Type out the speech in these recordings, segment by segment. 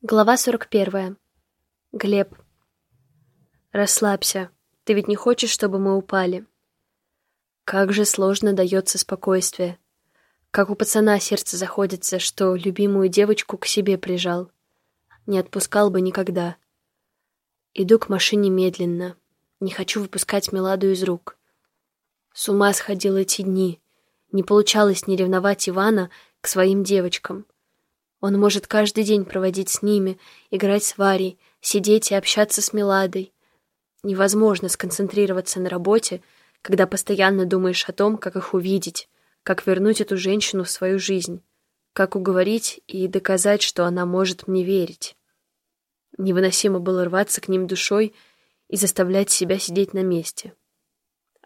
Глава 41. Глеб. Расслабься. Ты ведь не хочешь, чтобы мы упали? Как же сложно дается спокойствие. Как у пацана сердце заходится, что любимую девочку к себе прижал. Не отпускал бы никогда. Иду к машине медленно. Не хочу выпускать Меладу из рук. С ума сходил эти дни. Не получалось не ревновать Ивана к своим девочкам — он может каждый день проводить с ними, играть с Варей, сидеть и общаться с Меладой. Невозможно сконцентрироваться на работе, когда постоянно думаешь о том, как их увидеть, как вернуть эту женщину в свою жизнь, как уговорить и доказать, что она может мне верить. Невыносимо было рваться к ним душой и заставлять себя сидеть на месте.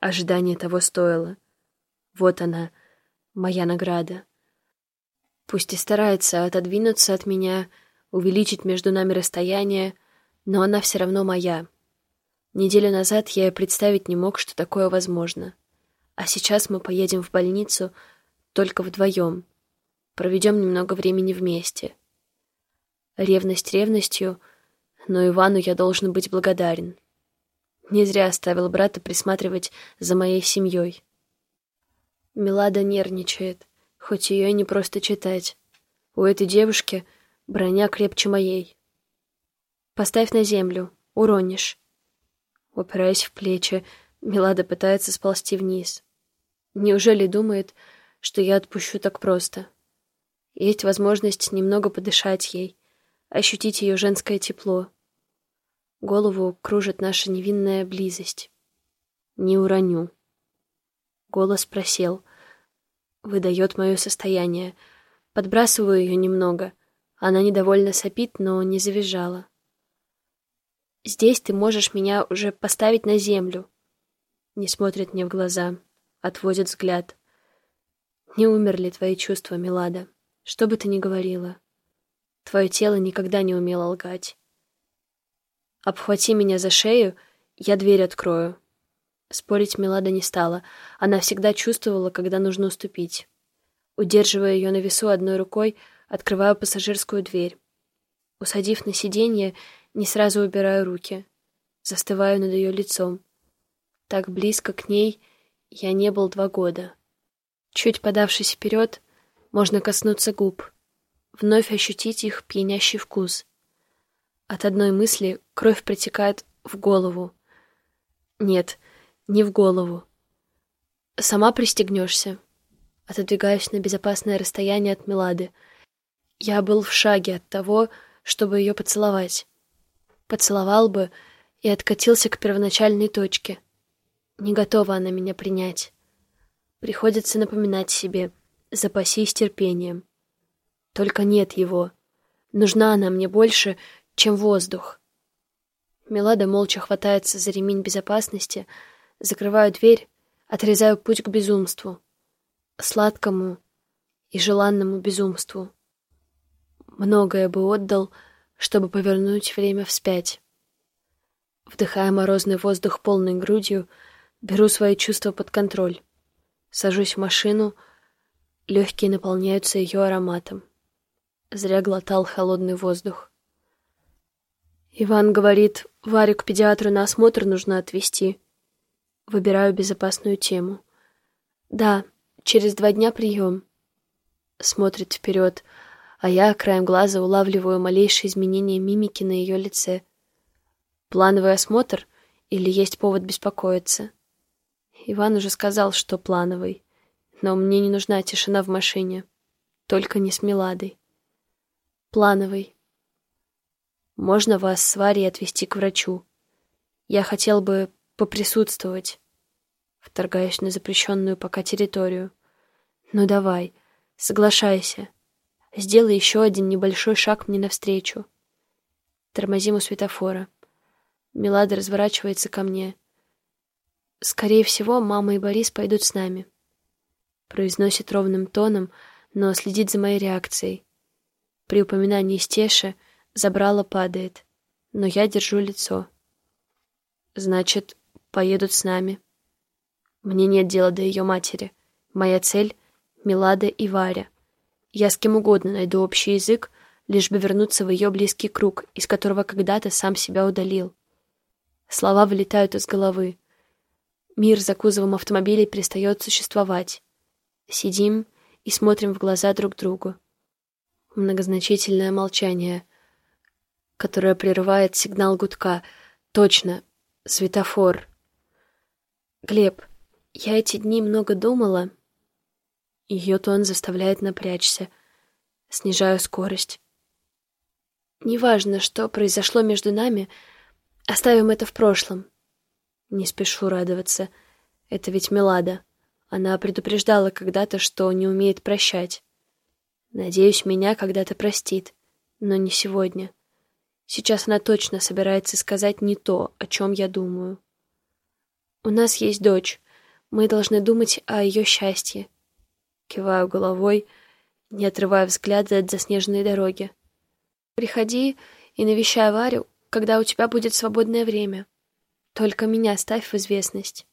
Ожидание того стоило. Вот она, моя награда. Пусть и старается отодвинуться от меня, увеличить между нами расстояние, но она все равно моя. Неделю назад я представить не мог, что такое возможно. А сейчас мы поедем в больницу только вдвоем. Проведем немного времени вместе. Ревность ревностью, но Ивану я должен быть благодарен. Не зря оставил брата присматривать за моей семьей. Милада нервничает хоть ее и не просто читать. У этой девушки броня крепче моей. Поставь на землю, уронишь. Упираясь в плечи, Милада пытается сползти вниз. Неужели думает, что я отпущу так просто? Есть возможность немного подышать ей, ощутить ее женское тепло. Голову кружит наша невинная близость. Не уроню. Голос просел — выдает мое состояние. Подбрасываю ее немного. Она недовольно сопит, но не завизжала. «Здесь ты можешь меня уже поставить на землю». Не смотрит мне в глаза, отводит взгляд. «Не умерли твои чувства, Милада, что бы ты ни говорила. Твое тело никогда не умело лгать. Обхвати меня за шею, я дверь открою. Спорить Милада не стала. Она всегда чувствовала, когда нужно уступить. Удерживая ее на весу одной рукой, открываю пассажирскую дверь. Усадив на сиденье, не сразу убираю руки. Застываю над ее лицом. Так близко к ней я не был два года. Чуть подавшись вперед, можно коснуться губ. Вновь ощутить их пьянящий вкус. От одной мысли кровь протекает в голову. Нет, не в голову. Сама пристегнешься. Отодвигаюсь на безопасное расстояние от Милады. Я был в шаге от того, чтобы ее поцеловать. Поцеловал бы и откатился к первоначальной точке. Не готова она меня принять. Приходится напоминать себе, запасись терпением. Только нет его. Нужна она мне больше, чем воздух. Милада молча хватается за ремень безопасности, Закрываю дверь, отрезаю путь к безумству. Сладкому и желанному безумству. Многое бы отдал, чтобы повернуть время вспять. Вдыхая морозный воздух полной грудью, беру свои чувства под контроль. Сажусь в машину, легкие наполняются ее ароматом. Зря глотал холодный воздух. Иван говорит, Варю к педиатру на осмотр нужно отвезти. Выбираю безопасную тему. Да, через два дня прием. Смотрит вперед, а я краем глаза улавливаю малейшие изменения мимики на ее лице. Плановый осмотр или есть повод беспокоиться? Иван уже сказал, что плановый, но мне не нужна тишина в машине, только не с Миладой. Плановый. Можно вас с Варей отвезти к врачу. Я хотел бы поприсутствовать. Вторгаюсь на запрещенную пока территорию. Ну давай, соглашайся. Сделай еще один небольшой шаг мне навстречу. Тормозим у светофора. Милада разворачивается ко мне. Скорее всего, мама и Борис пойдут с нами. Произносит ровным тоном, но следит за моей реакцией. При упоминании Стеши забрала падает, но я держу лицо. Значит, поедут с нами. Мне нет дела до ее матери. Моя цель — Милада и Варя. Я с кем угодно найду общий язык, лишь бы вернуться в ее близкий круг, из которого когда-то сам себя удалил. Слова вылетают из головы. Мир за кузовом автомобиля перестает существовать. Сидим и смотрим в глаза друг другу. Многозначительное молчание, которое прерывает сигнал гудка. Точно, светофор. Глеб, я эти дни много думала. Ее тон заставляет напрячься. Снижаю скорость. Неважно, что произошло между нами, оставим это в прошлом. Не спешу радоваться. Это ведь Мелада. Она предупреждала когда-то, что не умеет прощать. Надеюсь, меня когда-то простит, но не сегодня. Сейчас она точно собирается сказать не то, о чем я думаю. У нас есть дочь. Мы должны думать о ее счастье. Киваю головой, не отрывая взгляда от заснеженной дороги. Приходи и навещай Варю, когда у тебя будет свободное время. Только меня ставь в известность.